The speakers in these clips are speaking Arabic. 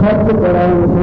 خط قرآن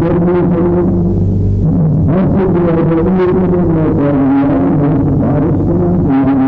Thank you.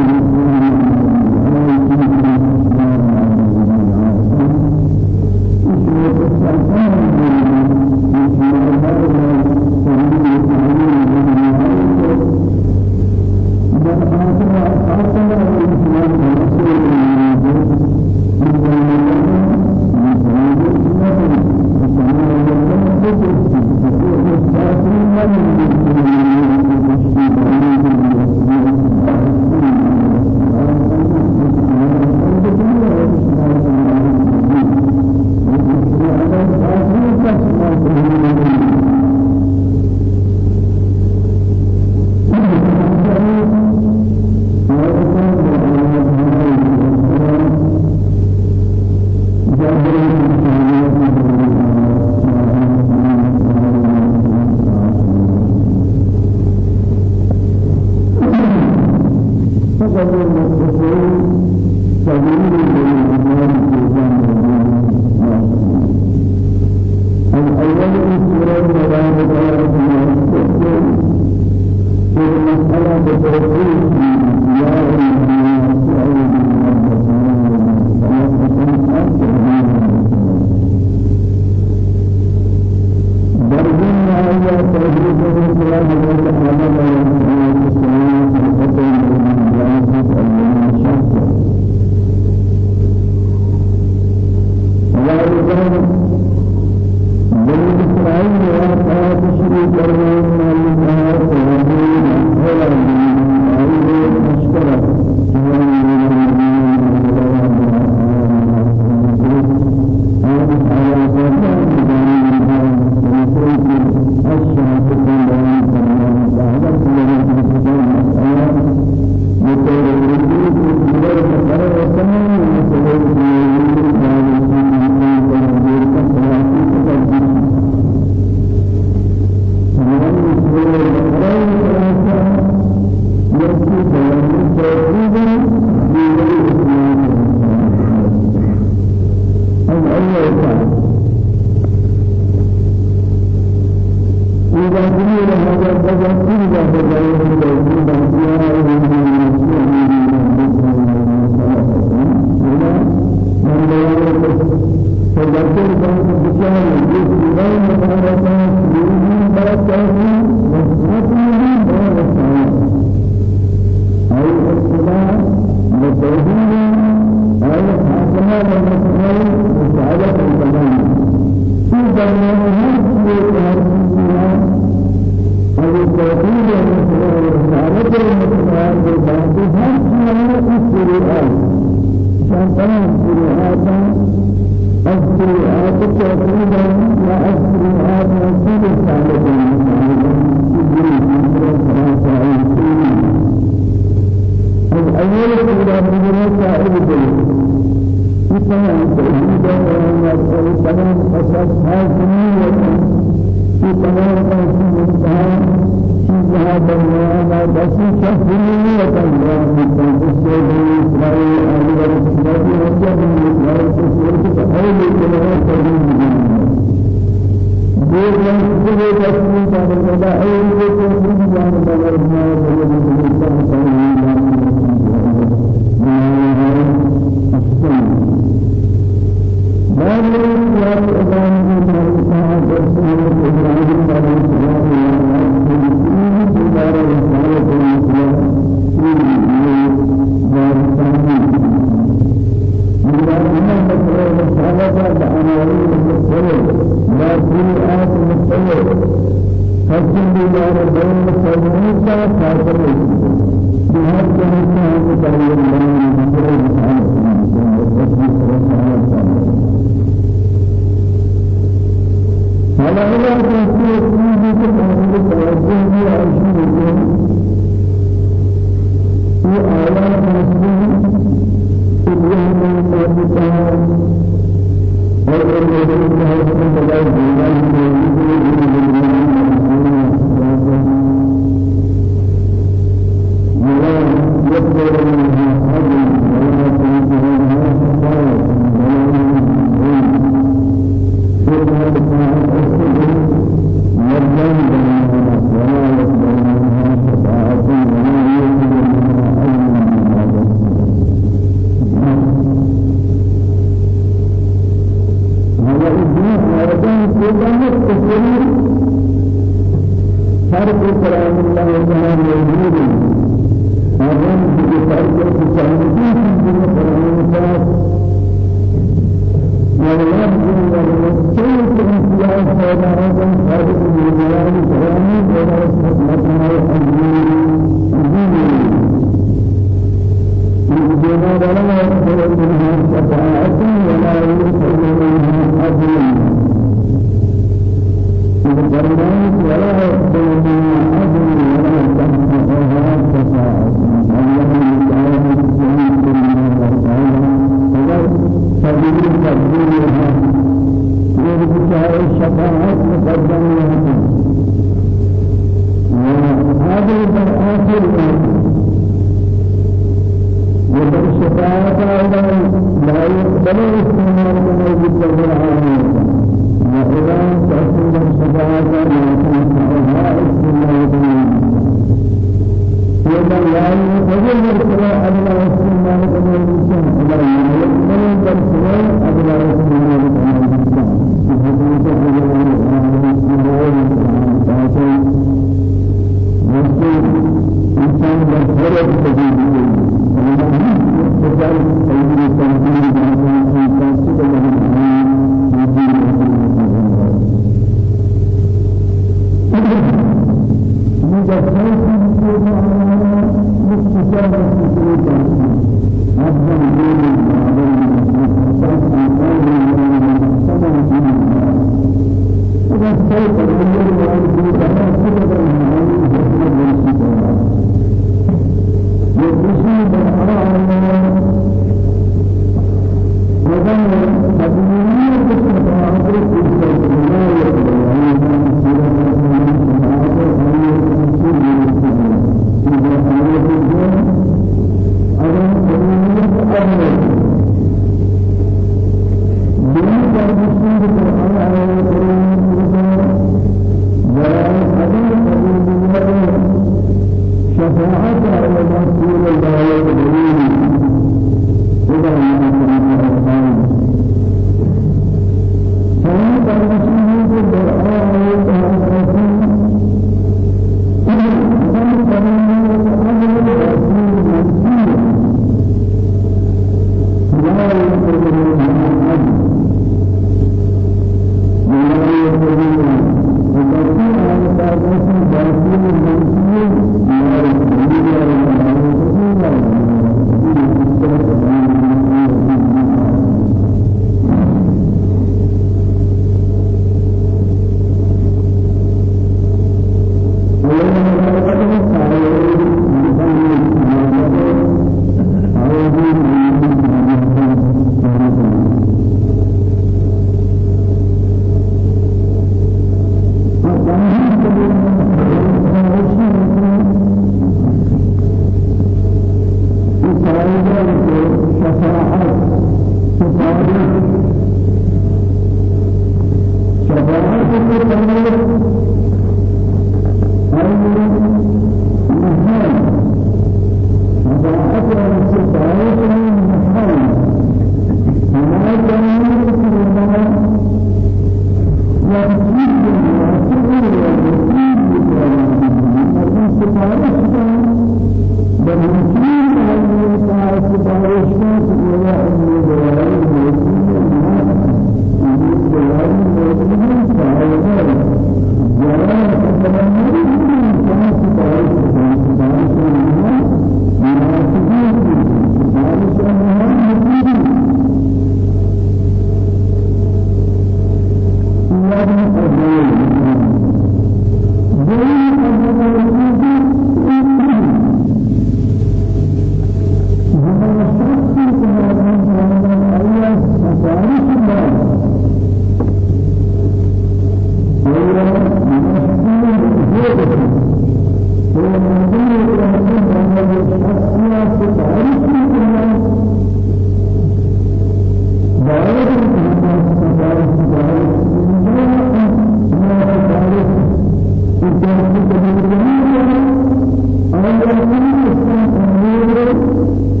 you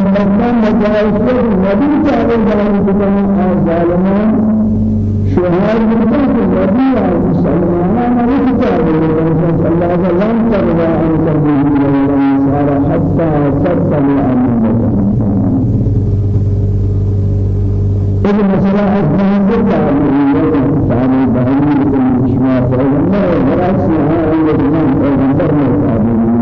مدرسان مجالسة نبي تعالى جلال كتاب الظالمان شهاد مدرسة نبي على مسلمان نبي تعالى مدرسة الله لم ترضى أن تبين إلى الأنصار حتى تبتلع أمتك إذا مثلا أسمعنا تعالى تعالى بهذه الأشياء فإن الله برأسها إلى الأمر أو بطرنا تعالى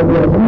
الذي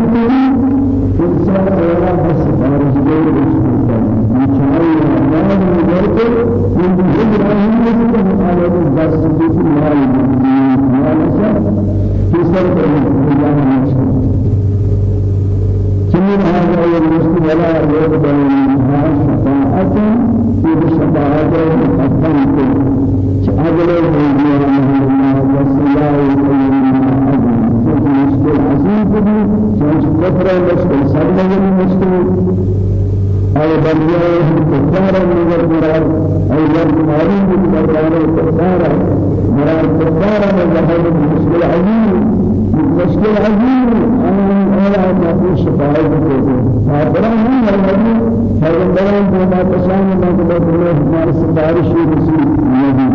پریشان نہ کہ بس اللہ ہمارے سفارش کی رسول نبی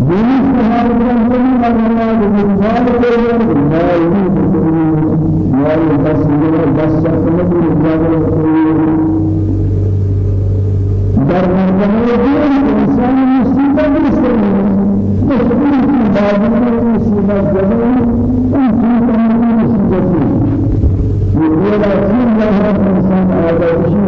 دین استعمال کرنے میں اللہ کے انسان کو میں میں بس یہ بس سمجھ میں جاگل در مرتبہ دین انسان مصیبت مستمر مستمر کی بعد میں مصیبت جبل ان کی تمام مصیبت یہ ہے کہ اللہ کا انسان آدمی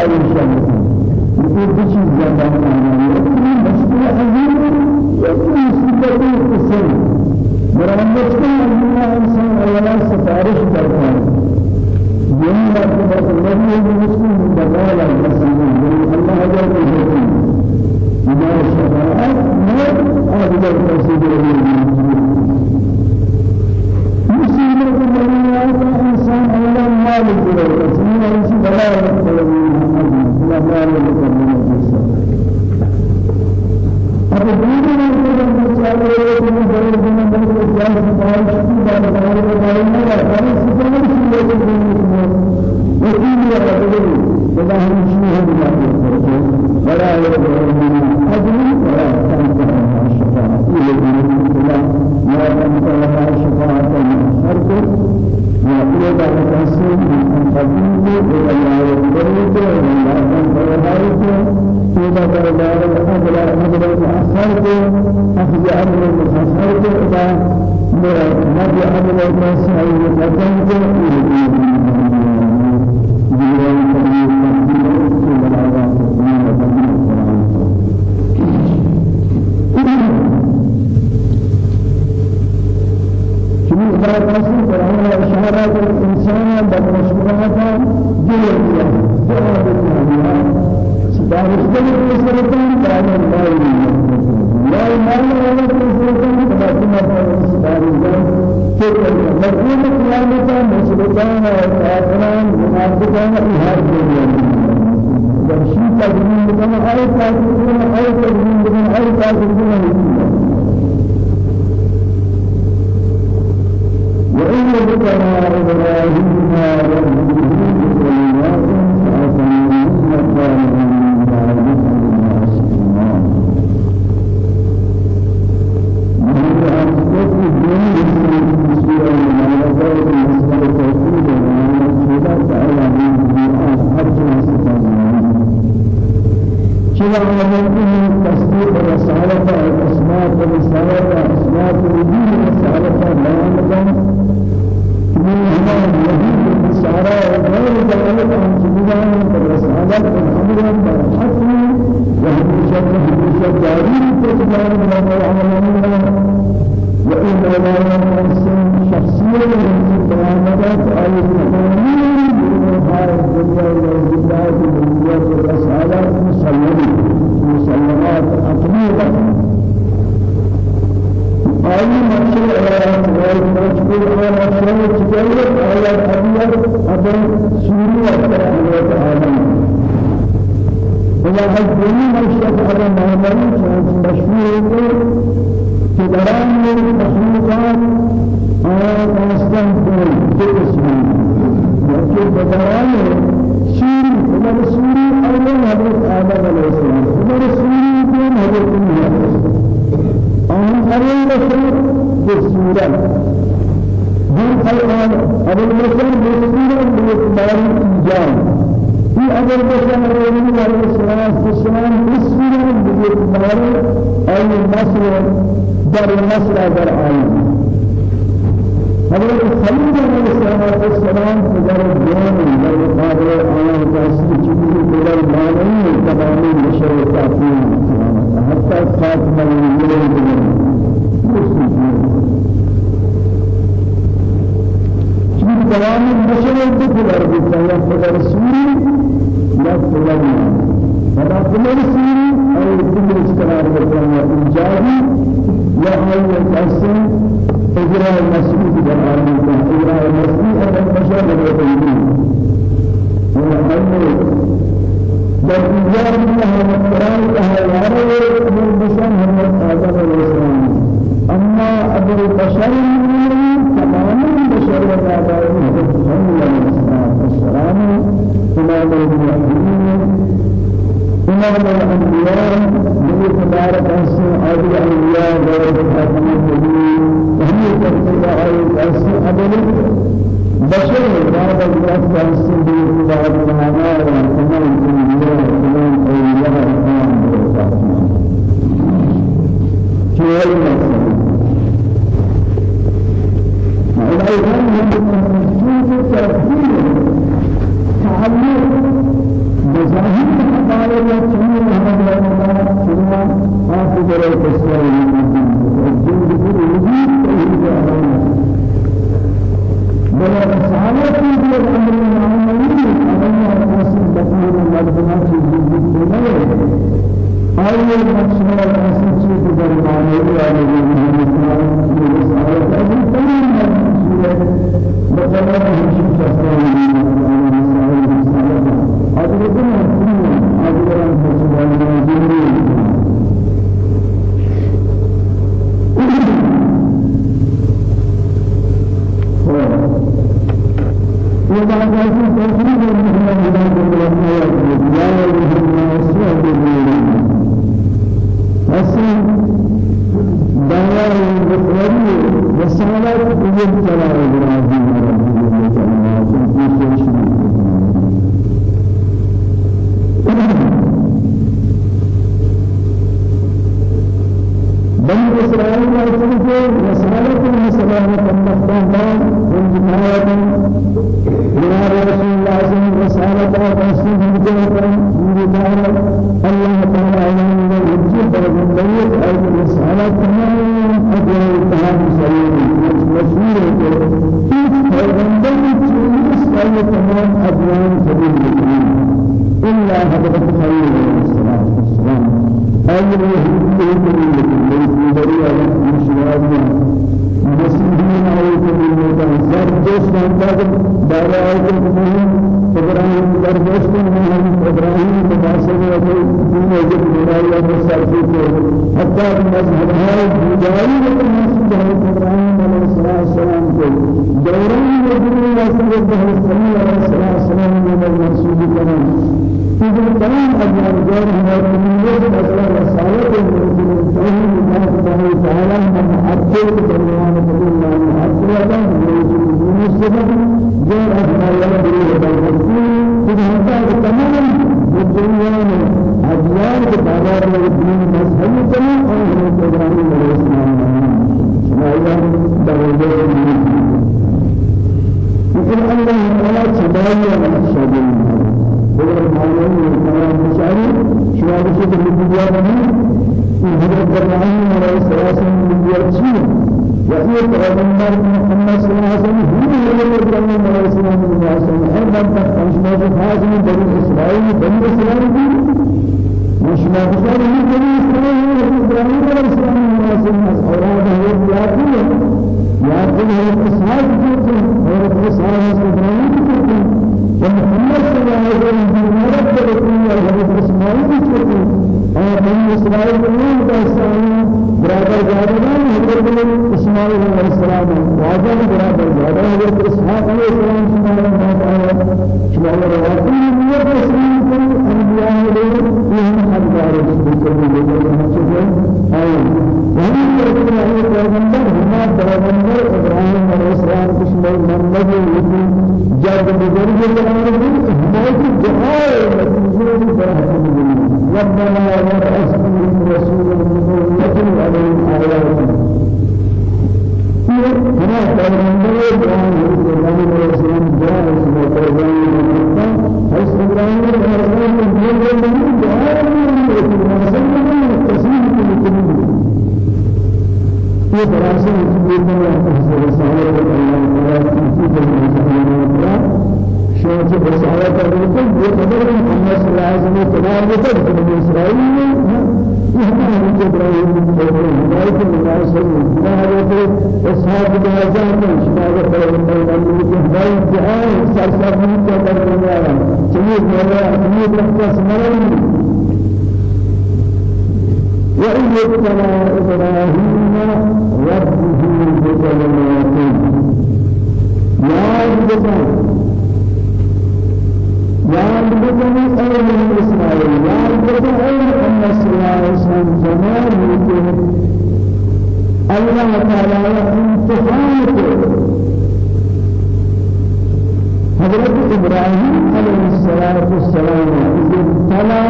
آئیشان یہ کچھ نبي أمر المحصر منافقان إهاب درشي تجميل بنا أي تجميل أي تجميل بنا أي تجميل در مصر در آئی حضرت خلیل علیہ السلام والسلام در جان در قابل آن تاسی چیزی در معنی تمام مشر تاسی حتی سات ملیون چیزی تمام مشر تاسی در سوری یا سوری فلا فلا سوری أي كل استمر بكرنا إنجابي لا أي تأسن إجراء المسجد بالعالم إجراء المسجد هذا البشر بالتنبيه ولا أي بالإجراء منها مقرار أهل من بشان هم آدم الإسلام أما أبو البشر تماما بشر وآدم الإسلام السلام تماما بالحديث تمام الأنبياء من تبارك أسماء أبي الأنبياء غير الحكم الكبير وهم يتبقى آية أسماء أبي بشر بعد الوقت أسماء بعد الأنبياء تمام الأنبياء تمام أولياء الرحمن شوال المسلم وأيضا من تفسير تعلق مزاحم قال يا سيدي محمد رسول الله صلى الله عليه وسلم حافظ الرسول الجند في الوجود تهيج علينا بل الصحابة في الأمر العملي أمر الرسول بصير المرضى في الجند في أي مشهد الرسول شيخ دربانه وعلى جميع الناس من الصحابة أجمعين بسم الله الرحمن الرحيم وقال الله عز وجل هاي وهي پیغمبر محمد صلى الله عليه وسلم هو إبراهيم عليه السلام بالدنيا شيء هر من تخش ما جهاز من بني إسرائيل بني إسرائيل مش ما بشر من بني إسرائيل إبراهيم عليه السلام أولاده هو يأكل يأكل هو إسحاق هو إسحاق إبراهيم ومحمد صلى الله عليه وسلم مرد رسول الله إسماعيل بشكل أنا بني إسرائيل من داستان برادر جادان حضرت إسماعيل عليه السلام واجب برادر جادان حضرت إسحاق عليه السلام شمال ما تعالى شمال رواتي من الإسلام كل أنبياء عليه من أدبار بشكل بشكل أي وهم يقولون أن پیغمبر هما پیغمبر إبراهيم عليه السلام بشمال محمد جاد بزرگ جلال حمایت جهاد مسجد برحمت ربنا وابعث فيهم رسولا منهم يتلو عليهم آياتنا هنا پیغمبر جان عليه السلام جاء اسمه پیغمبر حيث إبراهيم عليه السلام من جهاد من تسليم كل یہ کی یہ رسالت اللہ تعالی کی شوچ بسارة کرنے یہ خبر ہے محمد صلی اللہ علیہ وسلم تمام کو بنی اسرائیل میں یہ ہم کو ابراہیم کو ہدایت مناسب ہے حضرت اسحاق بن حسن نے شمال پیغمبر کی ہدایت دعا سر سر نہیں کر رہا ہے چلیے میرا امید رکھتا سمجھ وإذ ابتلى إبراهيم ربه بكلمات يا رب بني أول إسرائيل. يا بني أول إسرائيل. زمان يمكن الله تعالى امتحانك حضرت إبراهيم عليه الصلاة والسلام. إذ ابتلى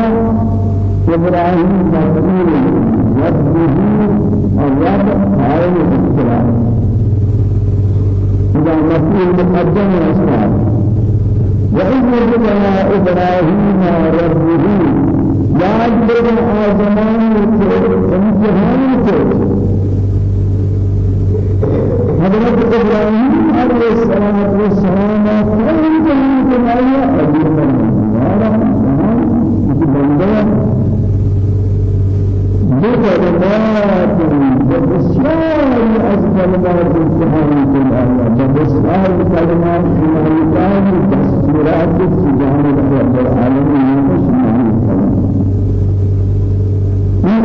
إبراهيم مقبول ربه الرب قائل الابتلاء إذا مقبول مقدم الأسباب وإذ ابتلى إبراهيم ربه ياد بن آزمان امتحان حضرت إبراهيم عليه الصلاة والسلام كل جميع آية أجيبا يا رب بكلمات بسيار از كلمات الامتحان في الآية بسيار كلمات الإمكان دستورات سبحان رب العالمين سبحان من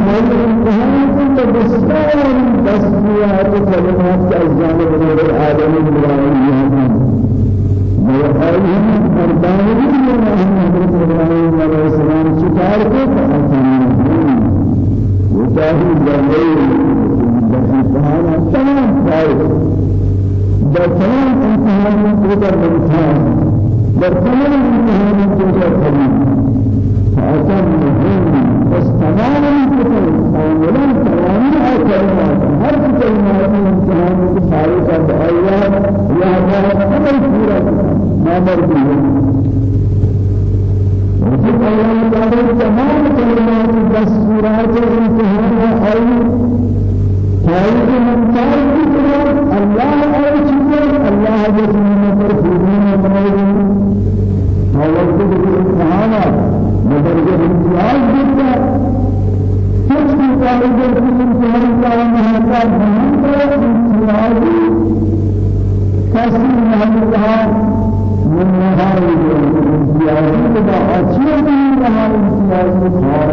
كنت بسيار دستورات كلمات الجانب رب العالمين الإلهيين ويقالهم أربعين من أهل إبراهيم عليه السلام شكار كيف وجاهي جاهي بسيطانا تمام فائد در تمام امتحان تقدر امتحان تمام امتحان تقدر خليل فأتم مهم بس تمام امتحان أولا تمام كلمات هر كلمات امتحان کی سارے کا آیات یا ہمارا عمل پورا ما مرضی ہے وفي الله تعالى تمام كلمات دستورات امتحان آئی فائد ممتاز بكرة الله أي شيء الله جل Lord.